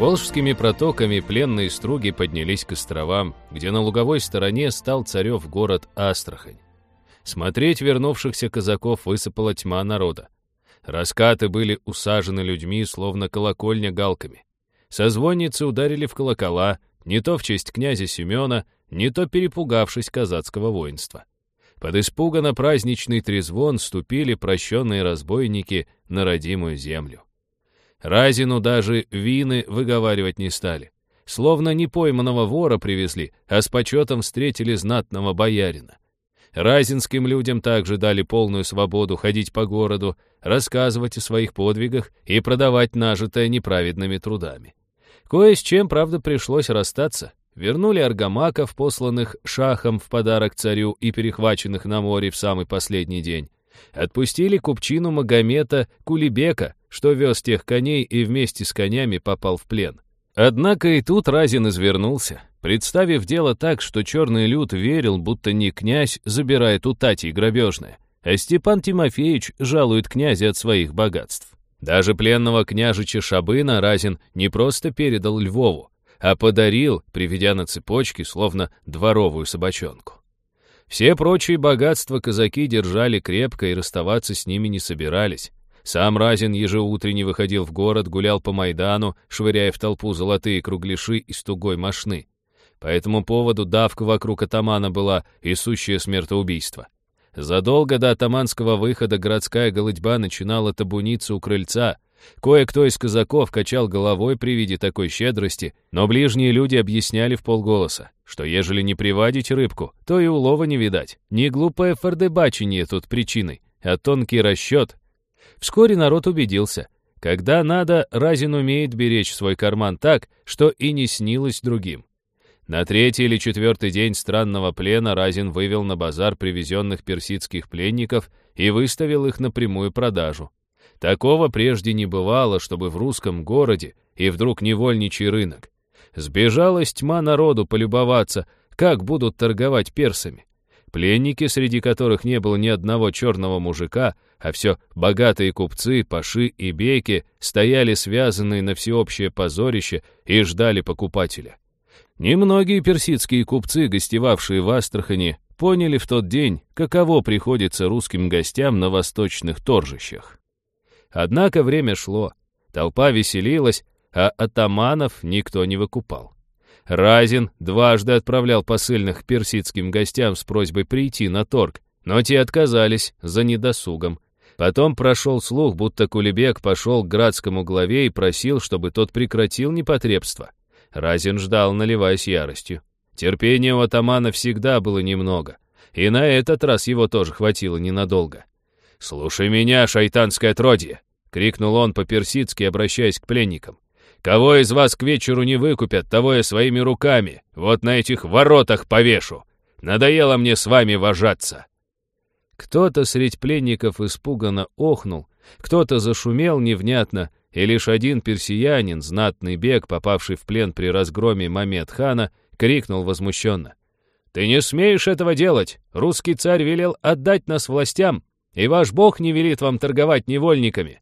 Волжскими протоками пленные струги поднялись к островам, где на луговой стороне стал царев город Астрахань. Смотреть вернувшихся казаков высыпала тьма народа. Раскаты были усажены людьми, словно колокольня галками. Созвонницы ударили в колокола, не то в честь князя Семена, не то перепугавшись казацкого воинства. Под испуганно праздничный трезвон ступили прощенные разбойники на родимую землю. Разину даже вины выговаривать не стали. Словно не пойманного вора привезли, а с почетом встретили знатного боярина. Разинским людям также дали полную свободу ходить по городу, рассказывать о своих подвигах и продавать нажитое неправедными трудами. Кое с чем, правда, пришлось расстаться. Вернули аргамаков, посланных шахом в подарок царю и перехваченных на море в самый последний день. Отпустили купчину Магомета Кулибека, что вез тех коней и вместе с конями попал в плен. Однако и тут Разин извернулся, представив дело так, что черный люд верил, будто не князь забирает у Тати грабежное, а Степан Тимофеевич жалует князя от своих богатств. Даже пленного княжича Шабына Разин не просто передал Львову, а подарил, приведя на цепочке, словно дворовую собачонку. Все прочие богатства казаки держали крепко и расставаться с ними не собирались. Сам Разин ежеутренне выходил в город, гулял по Майдану, швыряя в толпу золотые кругляши из тугой мошны. По этому поводу давка вокруг атамана была и сущее смертоубийство. Задолго до атаманского выхода городская голодьба начинала табуниться у крыльца. Кое-кто из казаков качал головой при виде такой щедрости, но ближние люди объясняли в полголоса, что ежели не приводить рыбку, то и улова не видать. Не глупое фордебачение тут причиной, а тонкий расчет, Вскоре народ убедился. Когда надо, Разин умеет беречь свой карман так, что и не снилось другим. На третий или четвертый день странного плена Разин вывел на базар привезенных персидских пленников и выставил их на прямую продажу. Такого прежде не бывало, чтобы в русском городе и вдруг невольничий рынок. Сбежалась тьма народу полюбоваться, как будут торговать персами. Пленники, среди которых не было ни одного черного мужика, а все богатые купцы, паши и бейки, стояли связанные на всеобщее позорище и ждали покупателя. Немногие персидские купцы, гостевавшие в Астрахани, поняли в тот день, каково приходится русским гостям на восточных торжищах. Однако время шло, толпа веселилась, а атаманов никто не выкупал. Разин дважды отправлял посыльных персидским гостям с просьбой прийти на торг, но те отказались за недосугом. Потом прошел слух, будто Кулебек пошел к градскому главе и просил, чтобы тот прекратил непотребство. Разин ждал, наливаясь яростью. Терпения у атамана всегда было немного, и на этот раз его тоже хватило ненадолго. «Слушай меня, шайтанское отродье!» — крикнул он по-персидски, обращаясь к пленникам. Кого из вас к вечеру не выкупят, того я своими руками вот на этих воротах повешу. Надоело мне с вами вожаться». Кто-то средь пленников испуганно охнул, кто-то зашумел невнятно, и лишь один персиянин, знатный бег, попавший в плен при разгроме Мамед-хана, крикнул возмущенно. «Ты не смеешь этого делать! Русский царь велел отдать нас властям, и ваш бог не велит вам торговать невольниками!»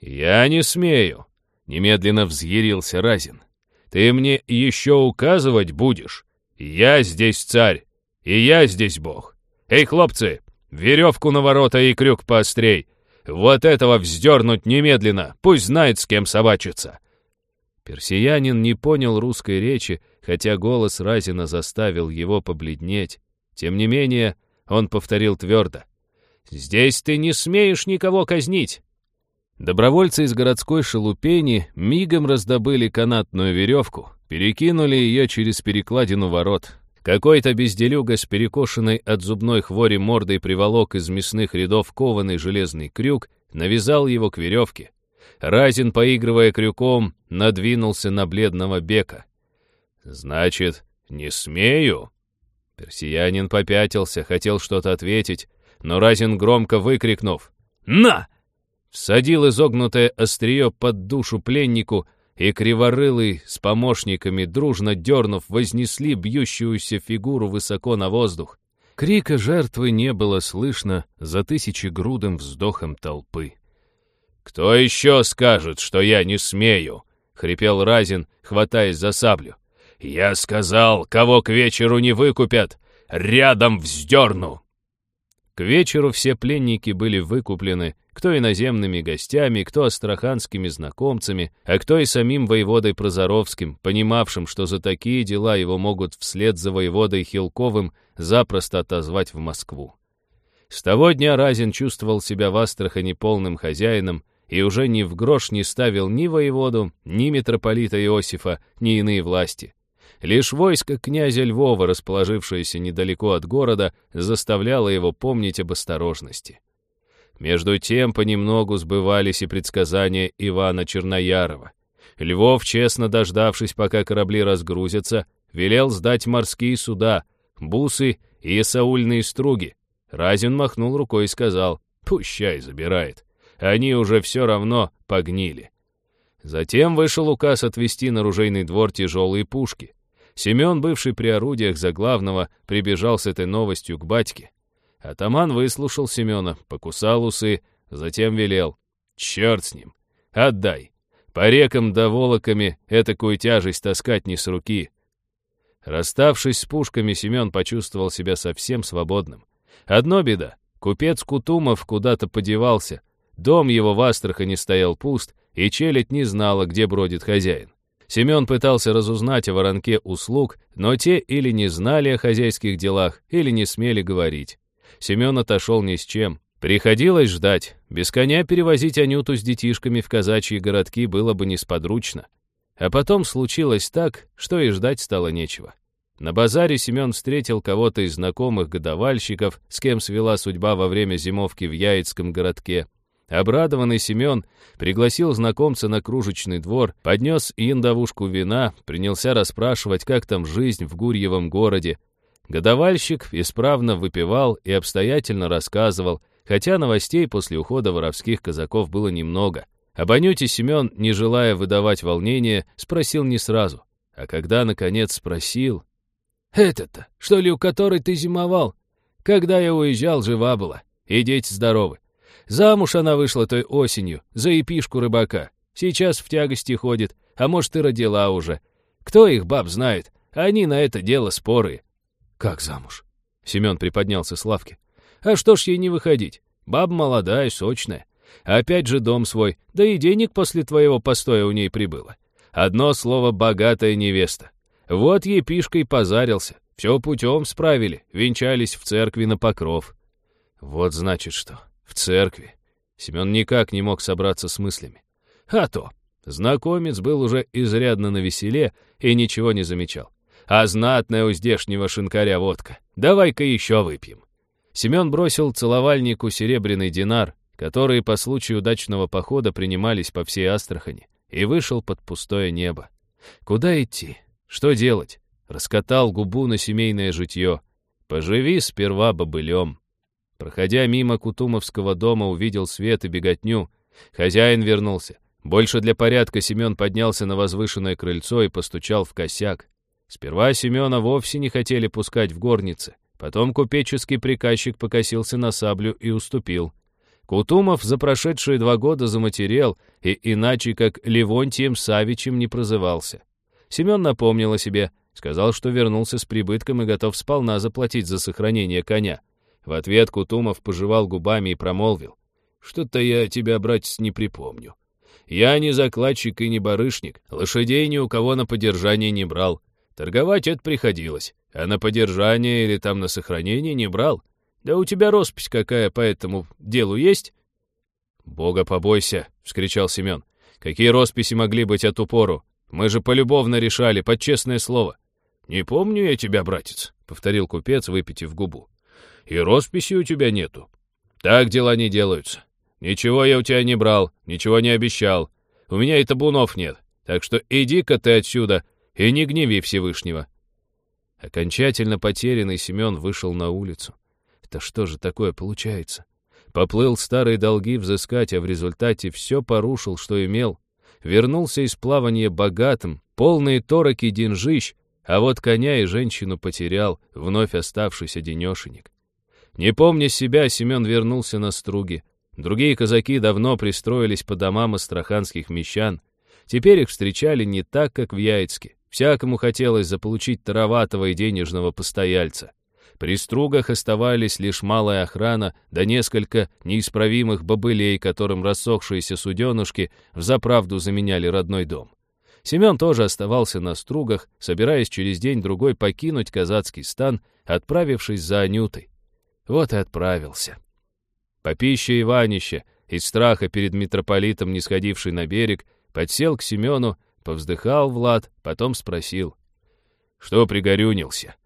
«Я не смею!» Немедленно взъярился Разин. «Ты мне еще указывать будешь? Я здесь царь, и я здесь бог. Эй, хлопцы, веревку на ворота и крюк поострей. Вот этого вздернуть немедленно, пусть знает, с кем собачиться». Персиянин не понял русской речи, хотя голос Разина заставил его побледнеть. Тем не менее, он повторил твердо. «Здесь ты не смеешь никого казнить. Добровольцы из городской шелупени мигом раздобыли канатную веревку, перекинули ее через перекладину ворот. Какой-то безделюга с перекошенной от зубной хвори мордой приволок из мясных рядов кованый железный крюк, навязал его к веревке. Разин, поигрывая крюком, надвинулся на бледного бека. «Значит, не смею?» Персиянин попятился, хотел что-то ответить, но Разин громко выкрикнув «На!» Всадил изогнутое острие под душу пленнику, и криворылый с помощниками, дружно дернув, вознесли бьющуюся фигуру высоко на воздух. Крика жертвы не было слышно за тысячегрудым вздохом толпы. «Кто еще скажет, что я не смею?» — хрипел Разин, хватаясь за саблю. «Я сказал, кого к вечеру не выкупят, рядом вздерну!» К вечеру все пленники были выкуплены, кто иноземными гостями, кто астраханскими знакомцами, а кто и самим воеводой Прозоровским, понимавшим, что за такие дела его могут вслед за воеводой Хилковым запросто отозвать в Москву. С того дня Разин чувствовал себя в Астрахани полным хозяином и уже ни в грош не ставил ни воеводу, ни митрополита Иосифа, ни иные власти. Лишь войско князя Львова, расположившееся недалеко от города, заставляло его помнить об осторожности. Между тем понемногу сбывались и предсказания Ивана Черноярова. Львов, честно дождавшись, пока корабли разгрузятся, велел сдать морские суда, бусы и саульные струги. Разин махнул рукой и сказал, «Пущай забирает. Они уже все равно погнили». Затем вышел указ отвести на ружейный двор тяжелые пушки. Семен, бывший при орудиях за главного, прибежал с этой новостью к батьке. Атаман выслушал Семена, покусал усы, затем велел. «Черт с ним! Отдай! По рекам да волоками этакую тяжесть таскать не с руки!» Расставшись с пушками, Семен почувствовал себя совсем свободным. Одно беда — купец Кутумов куда-то подевался. Дом его в Астрахани стоял пуст, и челядь не знала, где бродит хозяин. Семен пытался разузнать о воронке услуг, но те или не знали о хозяйских делах, или не смели говорить. Семен отошел ни с чем. Приходилось ждать. Без коня перевозить Анюту с детишками в казачьи городки было бы несподручно. А потом случилось так, что и ждать стало нечего. На базаре Семен встретил кого-то из знакомых годовальщиков, с кем свела судьба во время зимовки в Яицком городке. Обрадованный Семен пригласил знакомца на кружечный двор, поднес яндовушку вина, принялся расспрашивать, как там жизнь в Гурьевом городе. Годовальщик исправно выпивал и обстоятельно рассказывал, хотя новостей после ухода воровских казаков было немного. Об Анюте Семен, не желая выдавать волнения, спросил не сразу. А когда, наконец, спросил... «Это-то, что ли, у которой ты зимовал? Когда я уезжал, жива была, и дети здоровы. Замуж она вышла той осенью, за епишку рыбака. Сейчас в тягости ходит, а может и родила уже. Кто их баб знает? Они на это дело споры. Как замуж? Семен приподнялся с лавки. А что ж ей не выходить? Баба молодая, сочная. Опять же дом свой, да и денег после твоего постоя у ней прибыло. Одно слово «богатая невеста». Вот епишка и позарился. Все путем справили, венчались в церкви на покров. Вот значит что. В церкви. Семен никак не мог собраться с мыслями. А то. Знакомец был уже изрядно на веселе и ничего не замечал. А знатная у здешнего шинкаря водка. Давай-ка еще выпьем. Семен бросил целовальнику серебряный динар, которые по случаю удачного похода принимались по всей Астрахани, и вышел под пустое небо. Куда идти? Что делать? Раскатал губу на семейное житье. Поживи сперва бобылем. Проходя мимо Кутумовского дома, увидел свет и беготню. Хозяин вернулся. Больше для порядка Семен поднялся на возвышенное крыльцо и постучал в косяк. Сперва Семена вовсе не хотели пускать в горнице. Потом купеческий приказчик покосился на саблю и уступил. Кутумов за прошедшие два года заматерел и иначе как Левонтием Савичем не прозывался. Семен напомнил о себе, сказал, что вернулся с прибытком и готов сполна заплатить за сохранение коня. В ответ Кутумов пожевал губами и промолвил. «Что-то я тебя, братец, не припомню. Я не закладчик и не барышник, лошадей ни у кого на подержание не брал. Торговать это приходилось, а на подержание или там на сохранение не брал. Да у тебя роспись какая по этому делу есть?» «Бога побойся!» — вскричал Семен. «Какие росписи могли быть от упору? Мы же полюбовно решали, под честное слово». «Не помню я тебя, братец», — повторил купец, выпитив губу и росписи у тебя нету. Так дела не делаются. Ничего я у тебя не брал, ничего не обещал. У меня и табунов нет, так что иди-ка ты отсюда и не гневи Всевышнего». Окончательно потерянный Семен вышел на улицу. Это что же такое получается? Поплыл старые долги взыскать, а в результате все порушил, что имел. Вернулся из плавания богатым, полные тороки деньжищ, а вот коня и женщину потерял, вновь оставшийся денешенек. Не помня себя, Семен вернулся на струги. Другие казаки давно пристроились по домам астраханских мещан. Теперь их встречали не так, как в Яицке. Всякому хотелось заполучить тароватого и денежного постояльца. При стругах оставались лишь малая охрана, да несколько неисправимых бобылей, которым рассохшиеся суденушки взаправду заменяли родной дом. Семен тоже оставался на стругах, собираясь через день-другой покинуть казацкий стан, отправившись за Анютой. Вот и отправился. Попища Иванище, из страха перед митрополитом, не сходивший на берег, подсел к Семену, повздыхал Влад, потом спросил. «Что пригорюнился?»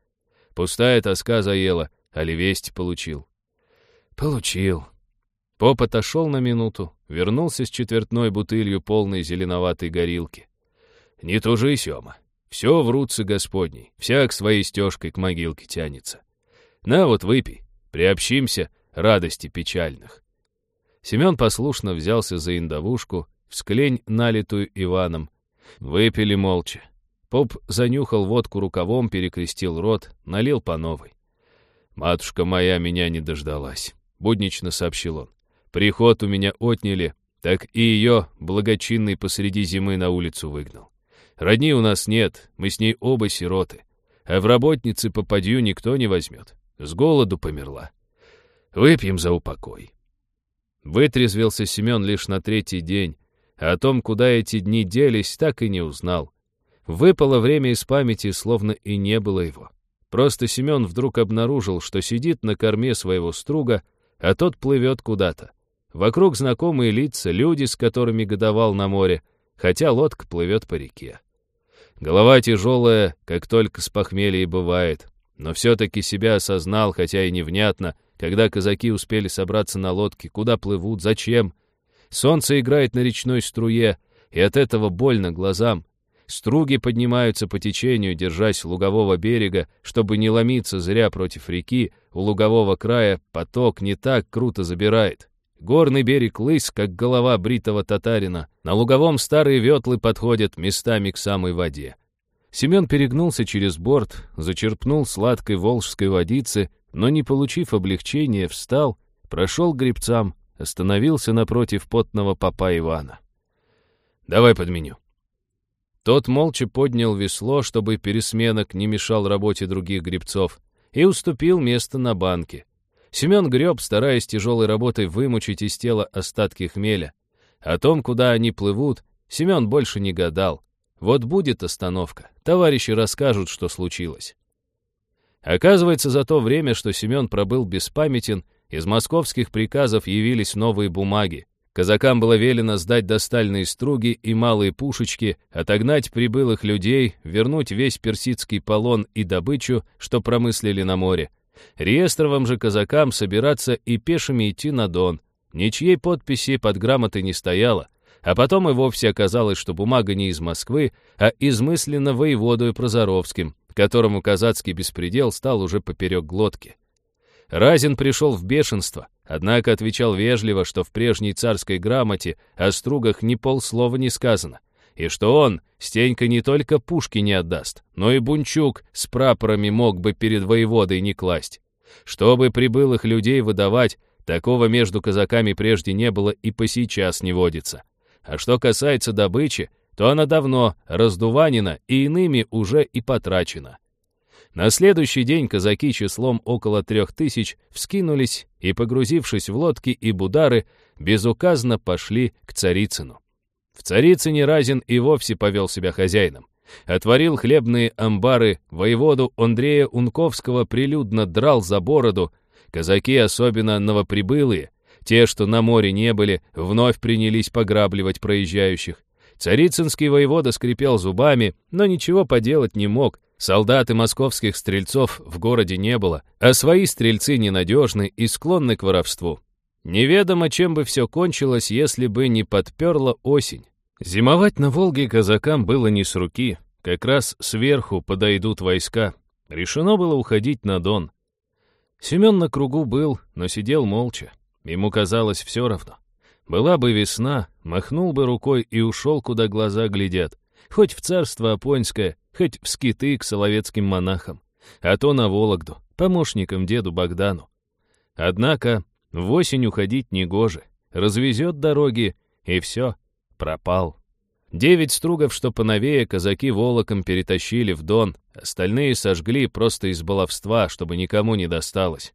Пустая тоска заела, а ли весть получил? Получил. Поп отошел на минуту, вернулся с четвертной бутылью полной зеленоватой горилки. Не тужи, Сёма. Все в руце Господней, всяк своей стежкой к могилке тянется. На вот выпей, приобщимся радости печальных. Семен послушно взялся за индовушку, всклень, налитую Иваном. Выпили молча. Поп занюхал водку рукавом, перекрестил рот, налил по новой. «Матушка моя меня не дождалась», — буднично сообщил он. «Приход у меня отняли, так и ее благочинный посреди зимы на улицу выгнал. Родни у нас нет, мы с ней оба сироты, а в работницы попадью никто не возьмет. С голоду померла. Выпьем за упокой». Вытрезвился Семен лишь на третий день, а о том, куда эти дни делись, так и не узнал. Выпало время из памяти, словно и не было его. Просто Семен вдруг обнаружил, что сидит на корме своего струга, а тот плывет куда-то. Вокруг знакомые лица, люди, с которыми годовал на море, хотя лодка плывет по реке. Голова тяжелая, как только с похмелья бывает, но все-таки себя осознал, хотя и невнятно, когда казаки успели собраться на лодке, куда плывут, зачем. Солнце играет на речной струе, и от этого больно глазам. Струги поднимаются по течению, держась лугового берега, чтобы не ломиться зря против реки, у лугового края поток не так круто забирает. Горный берег лыс, как голова бритого татарина. На луговом старые ветлы подходят местами к самой воде. Семен перегнулся через борт, зачерпнул сладкой волжской водицы, но, не получив облегчения, встал, прошел к гребцам, остановился напротив потного папа Ивана. «Давай подменю», тот молча поднял весло, чтобы пересменок не мешал работе других гребцов, и уступил место на банке. Семен греб, стараясь тяжелой работой вымучить из тела остатки хмеля. О том, куда они плывут, Семен больше не гадал. Вот будет остановка, товарищи расскажут, что случилось. Оказывается, за то время, что Семен пробыл беспамятен, из московских приказов явились новые бумаги, Казакам было велено сдать достальные струги и малые пушечки, отогнать прибылых людей, вернуть весь персидский полон и добычу, что промыслили на море. Реестровым же казакам собираться и пешими идти на Дон. Ничьей подписи под грамотой не стояло. А потом и вовсе оказалось, что бумага не из Москвы, а измыслена воеводою Прозоровским, которому казацкий беспредел стал уже поперек глотки. Разин пришел в бешенство — Однако отвечал вежливо, что в прежней царской грамоте о стругах ни полслова не сказано, и что он, Стенька, не только пушки не отдаст, но и бунчук с прапорами мог бы перед воеводой не класть. Чтобы прибылых людей выдавать, такого между казаками прежде не было и по сейчас не водится. А что касается добычи, то она давно раздуванена и иными уже и потрачена. На следующий день казаки числом около трех тысяч вскинулись и, погрузившись в лодки и будары, безуказно пошли к Царицыну. В Царицыне Разин и вовсе повел себя хозяином. Отворил хлебные амбары, воеводу Андрея Унковского прилюдно драл за бороду. Казаки, особенно новоприбылые, те, что на море не были, вновь принялись пограбливать проезжающих. Царицынский воевода скрипел зубами, но ничего поделать не мог. Солдат и московских стрельцов в городе не было, а свои стрельцы ненадежны и склонны к воровству. Неведомо, чем бы все кончилось, если бы не подперла осень. Зимовать на Волге казакам было не с руки, как раз сверху подойдут войска. Решено было уходить на Дон. Семен на кругу был, но сидел молча. Ему казалось все равно. Была бы весна, махнул бы рукой и ушел, куда глаза глядят. Хоть в царство Апонское, хоть в скиты к соловецким монахам, а то на Вологду, помощникам деду Богдану. Однако в осень уходить негоже, развезет дороги, и все, пропал. Девять стругов, что поновее, казаки волоком перетащили в Дон, остальные сожгли просто из баловства, чтобы никому не досталось.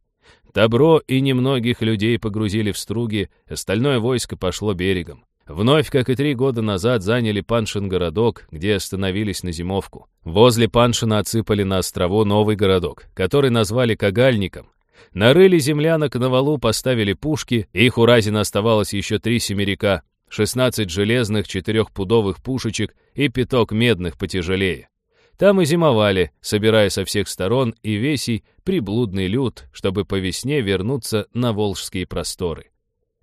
Добро и немногих людей погрузили в струги, остальное войско пошло берегом. Вновь, как и три года назад, заняли Паншин городок, где остановились на зимовку. Возле Паншина отсыпали на острову новый городок, который назвали Кагальником. Нарыли землянок на валу, поставили пушки, их у Разина оставалось еще три семерика, 16 железных четырехпудовых пушечек и пяток медных потяжелее. Там и зимовали, собирая со всех сторон и весей приблудный люд, чтобы по весне вернуться на волжские просторы.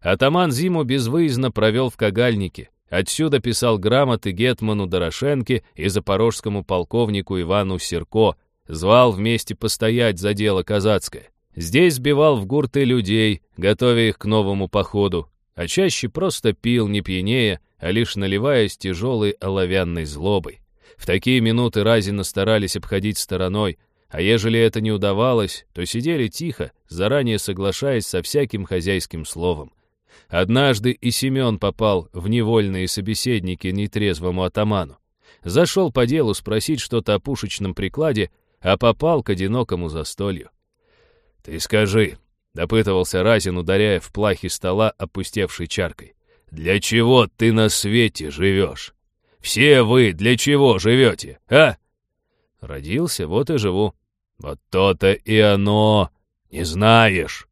Атаман зиму безвыездно провел в Кагальнике. Отсюда писал грамоты Гетману Дорошенке и запорожскому полковнику Ивану Серко, звал вместе постоять за дело казацкое. Здесь сбивал в гурты людей, готовя их к новому походу, а чаще просто пил, не пьянее, а лишь наливаясь тяжелой оловянной злобой. В такие минуты Разина старались обходить стороной, а ежели это не удавалось, то сидели тихо, заранее соглашаясь со всяким хозяйским словом. Однажды и Семен попал в невольные собеседники нетрезвому атаману. Зашел по делу спросить что-то о пушечном прикладе, а попал к одинокому застолью. «Ты скажи», — допытывался Разин, ударяя в плахи стола, опустевшей чаркой, «для чего ты на свете живешь? Все вы для чего живете, а?» «Родился, вот и живу». «Вот то-то и оно! Не знаешь!»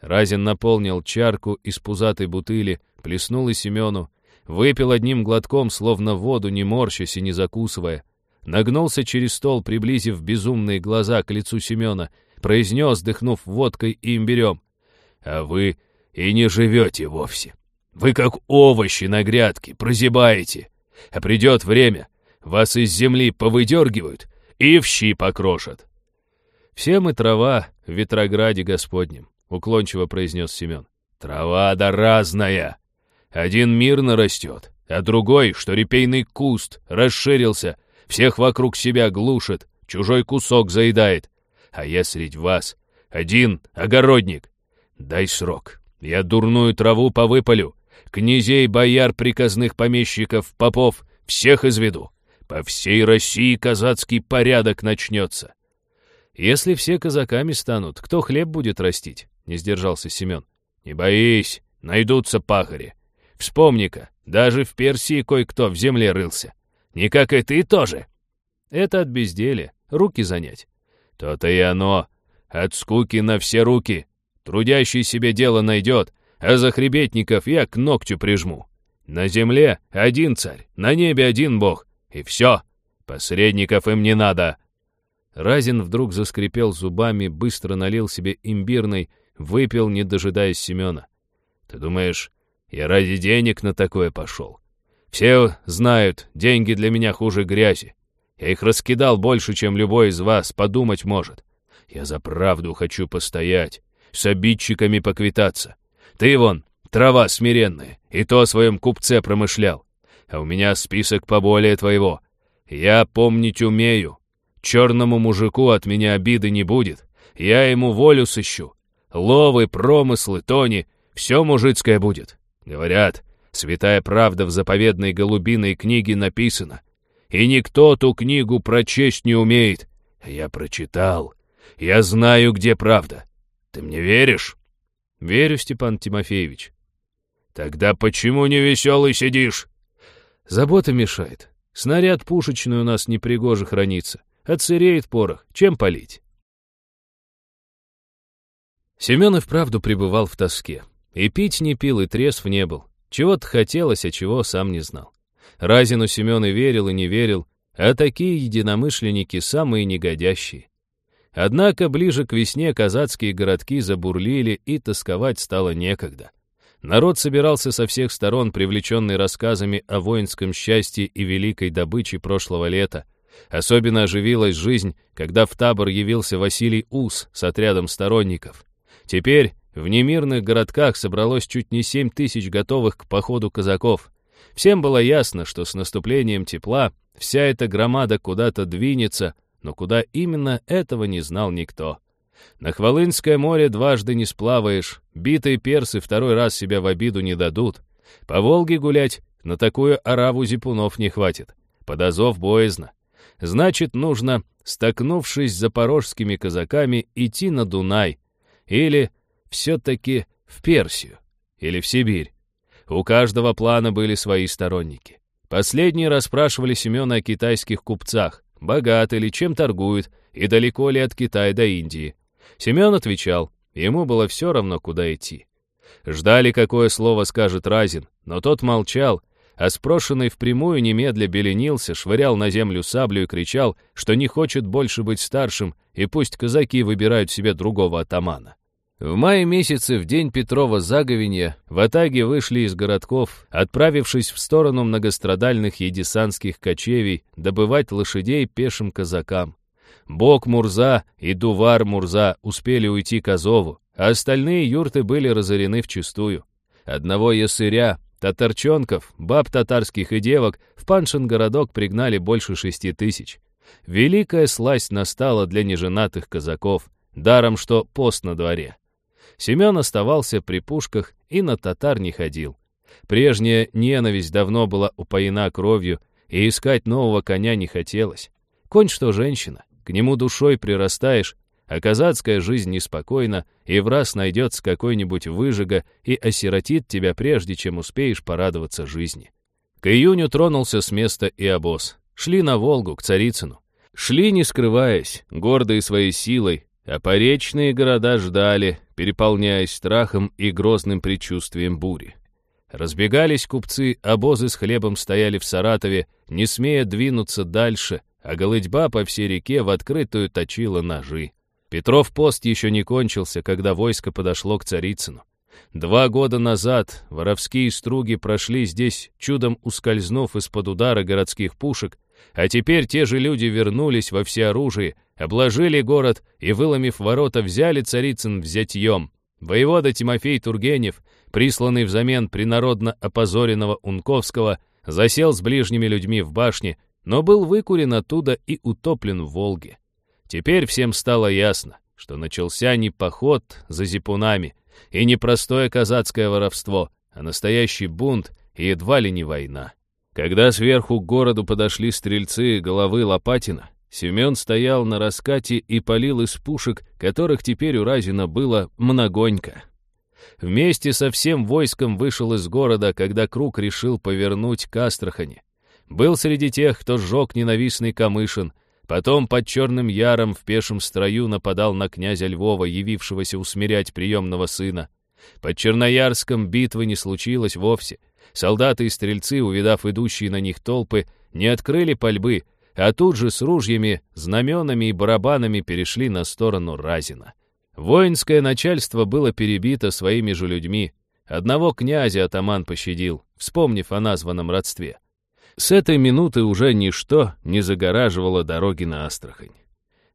Разин наполнил чарку из пузатой бутыли, плеснул и Семену, выпил одним глотком, словно воду, не морщась и не закусывая, нагнулся через стол, приблизив безумные глаза к лицу Семена — произнес, дыхнув водкой и имбирем. «А вы и не живете вовсе. Вы как овощи на грядке, прозябаете. А придет время, вас из земли повыдергивают и в щи покрошат». «Все мы трава в Ветрограде Господнем», — уклончиво произнес Семен. «Трава да разная. Один мирно растет, а другой, что репейный куст, расширился, всех вокруг себя глушит, чужой кусок заедает а я средь вас. Один огородник. Дай срок. Я дурную траву повыпалю. Князей, бояр, приказных помещиков, попов всех изведу. По всей России казацкий порядок начнется. Если все казаками станут, кто хлеб будет растить? Не сдержался Семен. Не боись, найдутся пахари. Вспомни-ка, даже в Персии кое-кто в земле рылся. Не как и ты тоже. Это от безделия, руки занять. То-то и оно. От скуки на все руки. Трудящий себе дело найдет, а захребетников я к ногтю прижму. На земле один царь, на небе один бог. И все. Посредников им не надо. Разин вдруг заскрипел зубами, быстро налил себе имбирной, выпил, не дожидаясь Семена. Ты думаешь, я ради денег на такое пошел? Все знают, деньги для меня хуже грязи. Я их раскидал больше, чем любой из вас подумать может. Я за правду хочу постоять, с обидчиками поквитаться. Ты вон, трава смиренная, и то о своем купце промышлял. А у меня список поболее твоего. Я помнить умею. Черному мужику от меня обиды не будет. Я ему волю сыщу. Ловы, промыслы, тони — все мужицкое будет. Говорят, святая правда в заповедной голубиной книге написана и никто ту книгу прочесть не умеет. Я прочитал. Я знаю, где правда. Ты мне веришь? Верю, Степан Тимофеевич. Тогда почему не веселый сидишь? Забота мешает. Снаряд пушечный у нас непригоже хранится. Отсыреет порох. Чем полить? Семен и вправду пребывал в тоске. И пить не пил, и трезв не был. Чего-то хотелось, а чего сам не знал. Разину Семен и верил, и не верил, а такие единомышленники самые негодящие. Однако ближе к весне казацкие городки забурлили, и тосковать стало некогда. Народ собирался со всех сторон, привлеченный рассказами о воинском счастье и великой добыче прошлого лета. Особенно оживилась жизнь, когда в табор явился Василий Ус с отрядом сторонников. Теперь в немирных городках собралось чуть не семь тысяч готовых к походу казаков. Всем было ясно, что с наступлением тепла вся эта громада куда-то двинется, но куда именно, этого не знал никто. На Хвалынское море дважды не сплаваешь, битые персы второй раз себя в обиду не дадут. По Волге гулять На такую ораву зипунов не хватит. Под Азов боязно. Значит, нужно, столкнувшись с запорожскими казаками, идти на Дунай. Или все-таки в Персию. Или в Сибирь. У каждого плана были свои сторонники. Последние расспрашивали Семена о китайских купцах, богаты ли, чем торгуют, и далеко ли от Китая до Индии. Семен отвечал, ему было все равно, куда идти. Ждали, какое слово скажет Разин, но тот молчал, а спрошенный впрямую немедля беленился, швырял на землю саблю и кричал, что не хочет больше быть старшим, и пусть казаки выбирают себе другого атамана. В мае месяце, в день Петрова заговенья, в Атаге вышли из городков, отправившись в сторону многострадальных едисанских кочевий, добывать лошадей пешим казакам. Бог Мурза и Дувар Мурза успели уйти к Азову, а остальные юрты были разорены вчистую. Одного ясыря, татарчонков, баб татарских и девок в Паншин городок пригнали больше шести тысяч. Великая сласть настала для неженатых казаков, даром что пост на дворе. Семен оставался при пушках и на татар не ходил. Прежняя ненависть давно была упоена кровью, и искать нового коня не хотелось. Конь что женщина, к нему душой прирастаешь, а казацкая жизнь неспокойна, и в раз найдется какой-нибудь выжига и осиротит тебя прежде, чем успеешь порадоваться жизни. К июню тронулся с места и обоз. Шли на Волгу, к Царицыну. Шли, не скрываясь, гордые своей силой, а поречные города ждали, переполняясь страхом и грозным предчувствием бури. Разбегались купцы, обозы с хлебом стояли в Саратове, не смея двинуться дальше, а голытьба по всей реке в открытую точила ножи. Петров пост еще не кончился, когда войско подошло к Царицыну. Два года назад воровские струги прошли здесь, чудом ускользнув из-под удара городских пушек, а теперь те же люди вернулись во всеоружие, обложили город и, выломив ворота, взяли Царицын взятьем. Воевода Тимофей Тургенев, присланный взамен принародно опозоренного Унковского, засел с ближними людьми в башне, но был выкурен оттуда и утоплен в Волге. Теперь всем стало ясно, что начался не поход за зипунами и не простое казацкое воровство, а настоящий бунт и едва ли не война. Когда сверху к городу подошли стрельцы головы Лопатина, Семен стоял на раскате и палил из пушек, которых теперь у Разина было многонько. Вместе со всем войском вышел из города, когда Круг решил повернуть к Астрахани. Был среди тех, кто сжег ненавистный Камышин, потом под Черным Яром в пешем строю нападал на князя Львова, явившегося усмирять приемного сына. Под Черноярском битвы не случилось вовсе. Солдаты и стрельцы, увидав идущие на них толпы, не открыли пальбы, а тут же с ружьями, знаменами и барабанами перешли на сторону Разина. Воинское начальство было перебито своими же людьми. Одного князя атаман пощадил, вспомнив о названном родстве. С этой минуты уже ничто не загораживало дороги на Астрахань.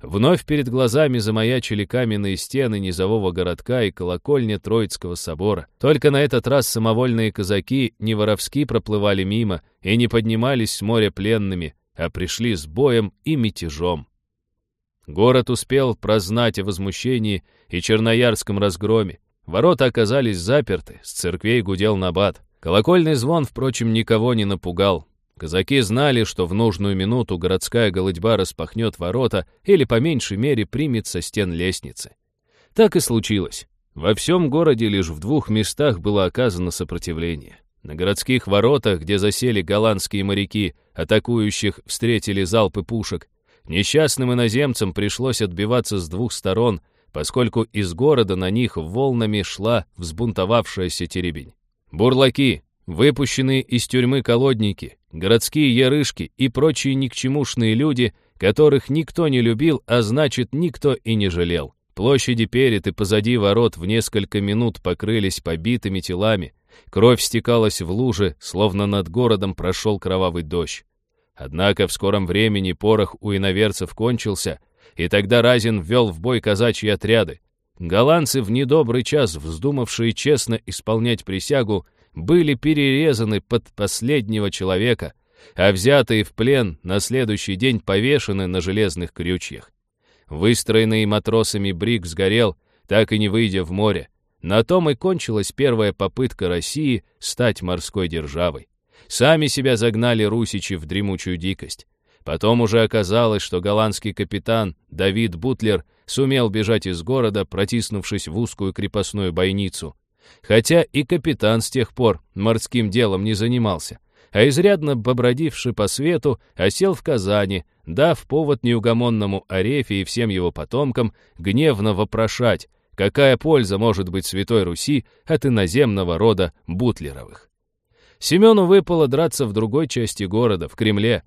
Вновь перед глазами замаячили каменные стены низового городка и колокольня Троицкого собора. Только на этот раз самовольные казаки не воровски проплывали мимо и не поднимались с моря пленными, а пришли с боем и мятежом. Город успел прознать о возмущении и черноярском разгроме. Ворота оказались заперты, с церквей гудел набат. Колокольный звон, впрочем, никого не напугал. Казаки знали, что в нужную минуту городская голодьба распахнет ворота или, по меньшей мере, примет со стен лестницы. Так и случилось. Во всем городе лишь в двух местах было оказано сопротивление. На городских воротах, где засели голландские моряки, атакующих встретили залпы пушек, несчастным иноземцам пришлось отбиваться с двух сторон, поскольку из города на них волнами шла взбунтовавшаяся теребень. Бурлаки, выпущенные из тюрьмы колодники, городские ярышки и прочие никчемушные люди, которых никто не любил, а значит, никто и не жалел. Площади перед и позади ворот в несколько минут покрылись побитыми телами. Кровь стекалась в лужи, словно над городом прошел кровавый дождь. Однако в скором времени порох у иноверцев кончился, и тогда Разин ввел в бой казачьи отряды. Голландцы, в недобрый час вздумавшие честно исполнять присягу, были перерезаны под последнего человека, а взятые в плен на следующий день повешены на железных крючьях. Выстроенный матросами брик сгорел, так и не выйдя в море. На том и кончилась первая попытка России стать морской державой. Сами себя загнали русичи в дремучую дикость. Потом уже оказалось, что голландский капитан Давид Бутлер сумел бежать из города, протиснувшись в узкую крепостную бойницу. Хотя и капитан с тех пор морским делом не занимался, а изрядно побродивший по свету, осел в Казани, дав повод неугомонному Арефе и всем его потомкам гневно вопрошать, какая польза может быть Святой Руси от иноземного рода Бутлеровых. Семену выпало драться в другой части города, в Кремле,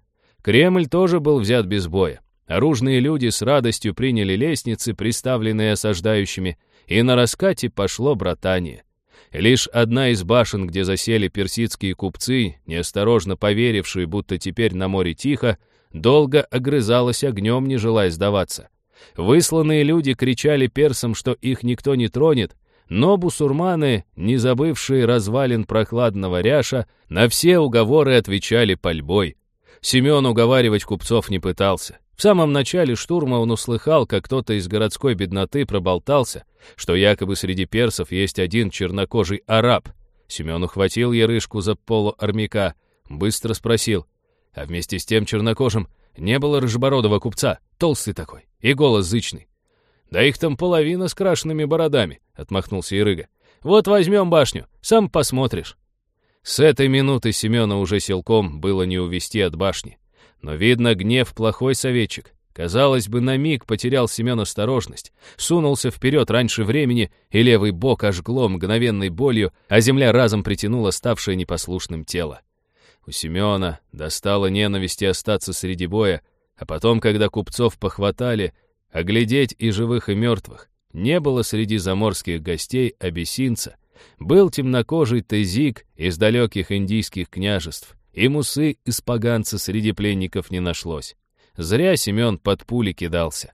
Кремль тоже был взят без боя. Оружные люди с радостью приняли лестницы, приставленные осаждающими, и на раскате пошло братание. Лишь одна из башен, где засели персидские купцы, неосторожно поверившие, будто теперь на море тихо, долго огрызалась огнем, не желая сдаваться. Высланные люди кричали персам, что их никто не тронет, но бусурманы, не забывшие развалин прохладного ряша, на все уговоры отвечали пальбой. Семен уговаривать купцов не пытался. В самом начале штурма он услыхал, как кто-то из городской бедноты проболтался, что якобы среди персов есть один чернокожий араб. Семен ухватил ярышку за полу армяка, быстро спросил, а вместе с тем чернокожим не было рыжебородого купца, толстый такой, и голос зычный. «Да их там половина с крашенными бородами», — отмахнулся Ярыга. «Вот возьмем башню, сам посмотришь». С этой минуты Семена уже силком было не увести от башни. Но, видно, гнев плохой советчик. Казалось бы, на миг потерял Семен осторожность, сунулся вперед раньше времени, и левый бок ожгло мгновенной болью, а земля разом притянула ставшее непослушным тело. У Семена достало ненависти остаться среди боя, а потом, когда купцов похватали, оглядеть и живых, и мертвых. Не было среди заморских гостей абиссинца — был темнокожий тезик из далеких индийских княжеств, и мусы из поганца среди пленников не нашлось. Зря Семен под пули кидался.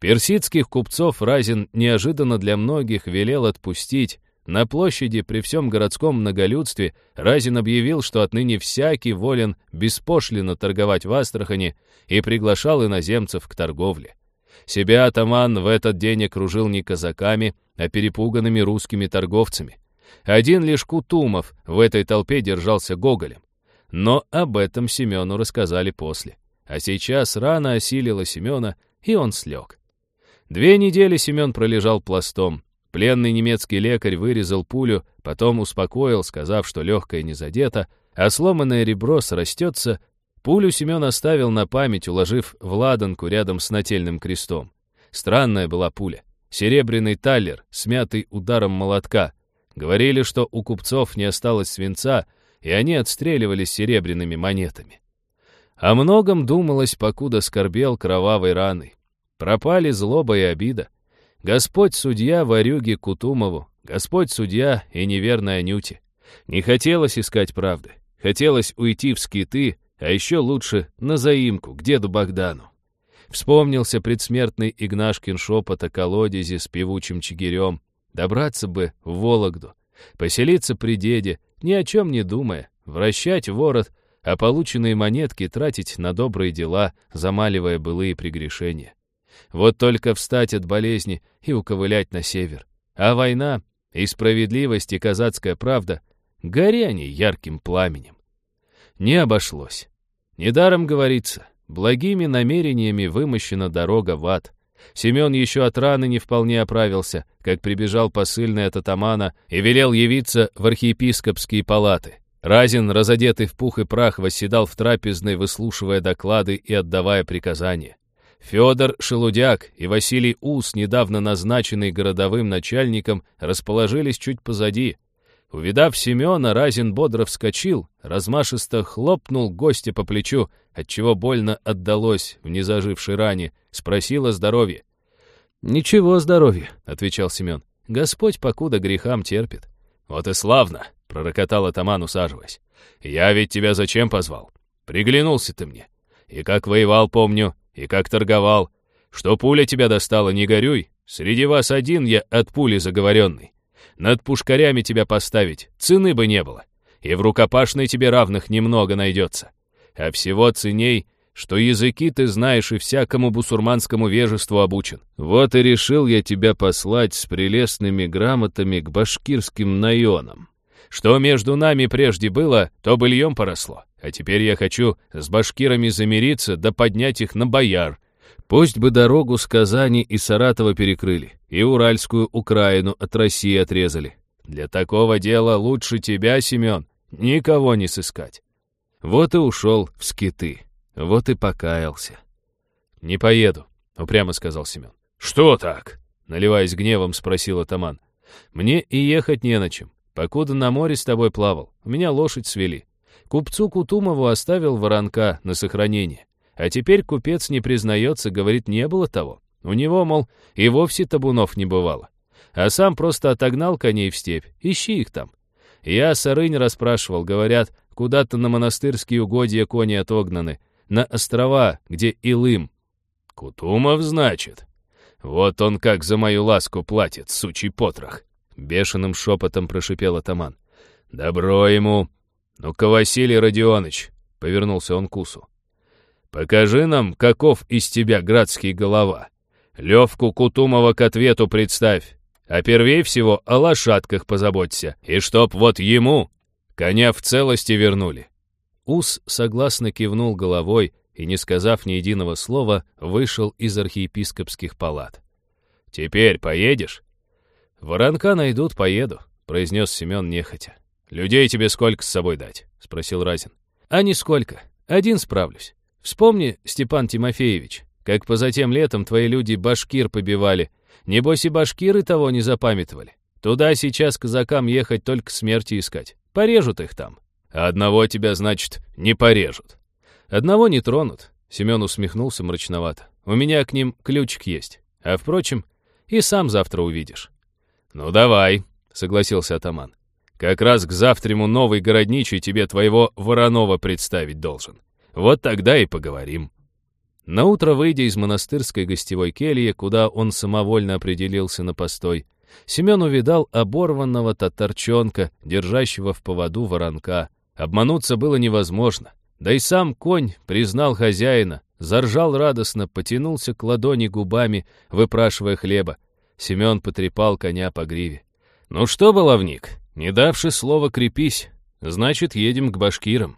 Персидских купцов Разин неожиданно для многих велел отпустить. На площади при всем городском многолюдстве Разин объявил, что отныне всякий волен беспошлино торговать в Астрахани и приглашал иноземцев к торговле. Себя атаман в этот день окружил не казаками, а перепуганными русскими торговцами. Один лишь Кутумов в этой толпе держался гоголем. Но об этом Семену рассказали после. А сейчас рана осилила Семена, и он слег. Две недели Семен пролежал пластом. Пленный немецкий лекарь вырезал пулю, потом успокоил, сказав, что легкое не задето, а сломанное ребро срастется. Пулю Семен оставил на память, уложив в ладанку рядом с нательным крестом. Странная была пуля. Серебряный таллер, смятый ударом молотка. Говорили, что у купцов не осталось свинца, и они отстреливались серебряными монетами. О многом думалось, покуда скорбел кровавой раной. Пропали злоба и обида. Господь судья Варюге Кутумову, Господь судья и неверной Анюте. Не хотелось искать правды. Хотелось уйти в скиты, а еще лучше на заимку, к деду Богдану. Вспомнился предсмертный Игнашкин шепот о колодезе с певучим чигирем. Добраться бы в Вологду, поселиться при деде, ни о чем не думая, вращать ворот, а полученные монетки тратить на добрые дела, замаливая былые прегрешения. Вот только встать от болезни и уковылять на север. А война и справедливость и казацкая правда — гори они ярким пламенем. Не обошлось. Недаром говорится, Благими намерениями вымощена дорога в ад. Семен еще от раны не вполне оправился, как прибежал посыльный от атамана и велел явиться в архиепископские палаты. Разин, разодетый в пух и прах, восседал в трапезной, выслушивая доклады и отдавая приказания. Федор Шелудяк и Василий Ус, недавно назначенный городовым начальником, расположились чуть позади, Увидав Семена, Разин бодро вскочил, размашисто хлопнул гостя по плечу, отчего больно отдалось в незажившей ране, спросил о здоровье. «Ничего здоровья», — отвечал Семен. «Господь покуда грехам терпит». «Вот и славно», — пророкотал атаман, усаживаясь. «Я ведь тебя зачем позвал? Приглянулся ты мне. И как воевал, помню, и как торговал. Что пуля тебя достала, не горюй. Среди вас один я от пули заговоренный. Над пушкарями тебя поставить, цены бы не было. И в рукопашной тебе равных немного найдется. А всего ценей, что языки ты знаешь и всякому бусурманскому вежеству обучен. Вот и решил я тебя послать с прелестными грамотами к башкирским наёнам. Что между нами прежде было, то быльем поросло. А теперь я хочу с башкирами замириться да поднять их на бояр. Пусть бы дорогу с Казани и Саратова перекрыли, и Уральскую Украину от России отрезали. Для такого дела лучше тебя, Семен, никого не сыскать. Вот и ушел в скиты, вот и покаялся. «Не поеду», — упрямо сказал Семен. «Что так?» — наливаясь гневом, спросил атаман. «Мне и ехать не на чем. Покуда на море с тобой плавал, у меня лошадь свели. Купцу Кутумову оставил воронка на сохранение. А теперь купец не признается, говорит, не было того. У него, мол, и вовсе табунов не бывало. А сам просто отогнал коней в степь. Ищи их там. Я Сарынь расспрашивал, говорят, куда-то на монастырские угодья кони отогнаны, на острова, где Илым. Кутумов, значит? Вот он как за мою ласку платит, сучий потрох. Бешеным шепотом прошипел атаман. «Добро ему! Ну-ка, Василий Родионыч!» — повернулся он к Усу. «Покажи нам, каков из тебя градский голова. Левку Кутумова к ответу представь, а первей всего о лошадках позаботься, и чтоб вот ему коня в целости вернули». Ус согласно кивнул головой и, не сказав ни единого слова, вышел из архиепископских палат. «Теперь поедешь?» «Воронка найдут, поеду», — произнес Семен нехотя. «Людей тебе сколько с собой дать?» — спросил Разин. «А нисколько. Один справлюсь. Вспомни, Степан Тимофеевич, как позатем летом твои люди башкир побивали. Небось и башкиры того не запамятовали. Туда сейчас казакам ехать только смерти искать. Порежут их там. А одного тебя, значит, не порежут. Одного не тронут. Семен усмехнулся мрачновато. У меня к ним ключик есть. А впрочем, и сам завтра увидишь. «Ну давай», — согласился атаман. «Как раз к завтраму новый городничий тебе твоего Воронова представить должен. Вот тогда и поговорим». Наутро, выйдя из монастырской гостевой кельи, куда он самовольно определился на постой, Семен увидал оборванного татарчонка, держащего в поводу воронка. Обмануться было невозможно. Да и сам конь признал хозяина, заржал радостно, потянулся к ладони губами, выпрашивая хлеба. Семен потрепал коня по гриве. «Ну что, баловник, не давши слова крепись, значит, едем к башкирам».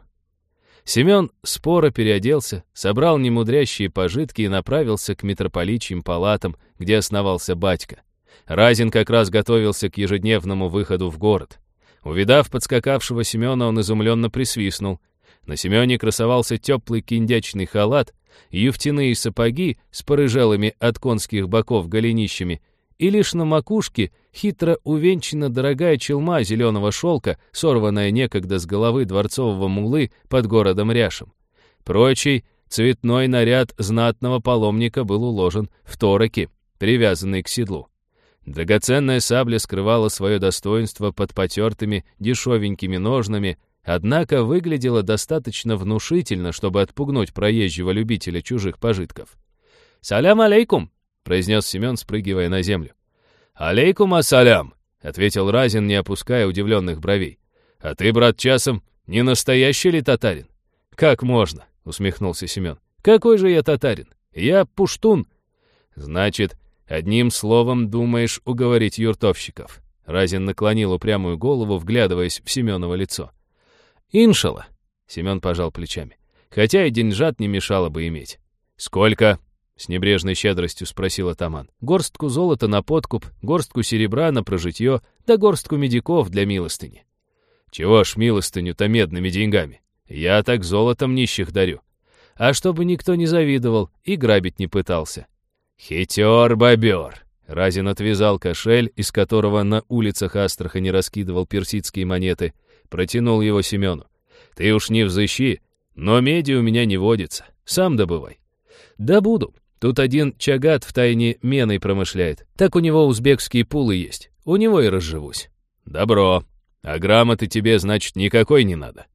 Семен споро переоделся, собрал немудрящие пожитки и направился к митрополичьим палатам, где основался батька. Разин как раз готовился к ежедневному выходу в город. Увидав подскакавшего Семена, он изумленно присвистнул. На Семене красовался теплый киндячный халат, юфтяные сапоги с порыжелыми от конских боков голенищами и лишь на макушке хитро увенчана дорогая челма зеленого шелка, сорванная некогда с головы дворцового мулы под городом Ряшем. Прочий цветной наряд знатного паломника был уложен в тороки, привязанный к седлу. Драгоценная сабля скрывала свое достоинство под потертыми дешевенькими ножнами, однако выглядела достаточно внушительно, чтобы отпугнуть проезжего любителя чужих пожитков. «Салям алейкум!» — произнес Семен, спрыгивая на землю. «Алейкум ассалям!» — ответил Разин, не опуская удивленных бровей. «А ты, брат, часом не настоящий ли татарин?» «Как можно?» — усмехнулся Семен. «Какой же я татарин? Я пуштун». «Значит, одним словом думаешь уговорить юртовщиков?» Разин наклонил упрямую голову, вглядываясь в Семеново лицо. «Иншалла!» — Семен пожал плечами. «Хотя и деньжат не мешало бы иметь». «Сколько?» С небрежной щедростью спросил атаман. Горстку золота на подкуп, горстку серебра на прожитье, да горстку медиков для милостыни. Чего ж милостыню-то медными деньгами? Я так золотом нищих дарю. А чтобы никто не завидовал и грабить не пытался. Хитер-бобер! Разин отвязал кошель, из которого на улицах Астрахани раскидывал персидские монеты, протянул его Семену. Ты уж не взыщи, но меди у меня не водится. Сам добывай. Да буду. Тут один чагат в тайне меной промышляет. Так у него узбекские пулы есть. У него и разживусь. Добро. А грамоты тебе, значит, никакой не надо.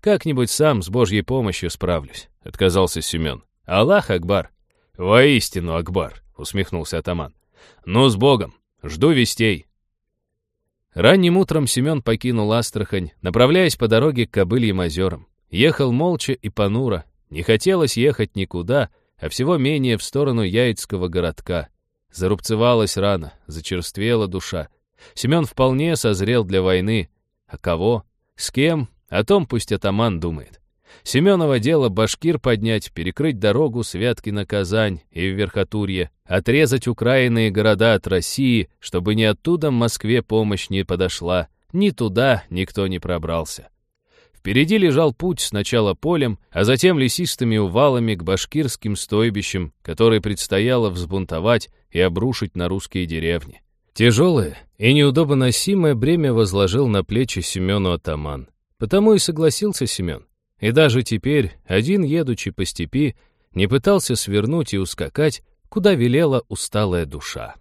Как-нибудь сам с божьей помощью справлюсь, — отказался Семен. Аллах Акбар. Воистину Акбар, — усмехнулся атаман. Ну, с Богом. Жду вестей. Ранним утром Семен покинул Астрахань, направляясь по дороге к Кобыльим озерам. Ехал молча и понуро. Не хотелось ехать никуда — а всего менее в сторону Яицкого городка. Зарубцевалась рана, зачерствела душа. Семен вполне созрел для войны. А кого? С кем? О том пусть атаман думает. Семенова дело башкир поднять, перекрыть дорогу с Вятки на Казань и в Верхотурье, отрезать Украины и города от России, чтобы ни оттуда Москве помощь не подошла, ни туда никто не пробрался. Впереди лежал путь сначала полем, а затем лесистыми увалами к башкирским стойбищам, которые предстояло взбунтовать и обрушить на русские деревни. Тяжелое и неудобоносимое бремя возложил на плечи Семену атаман. Потому и согласился Семен. И даже теперь, один едучи по степи, не пытался свернуть и ускакать, куда велела усталая душа.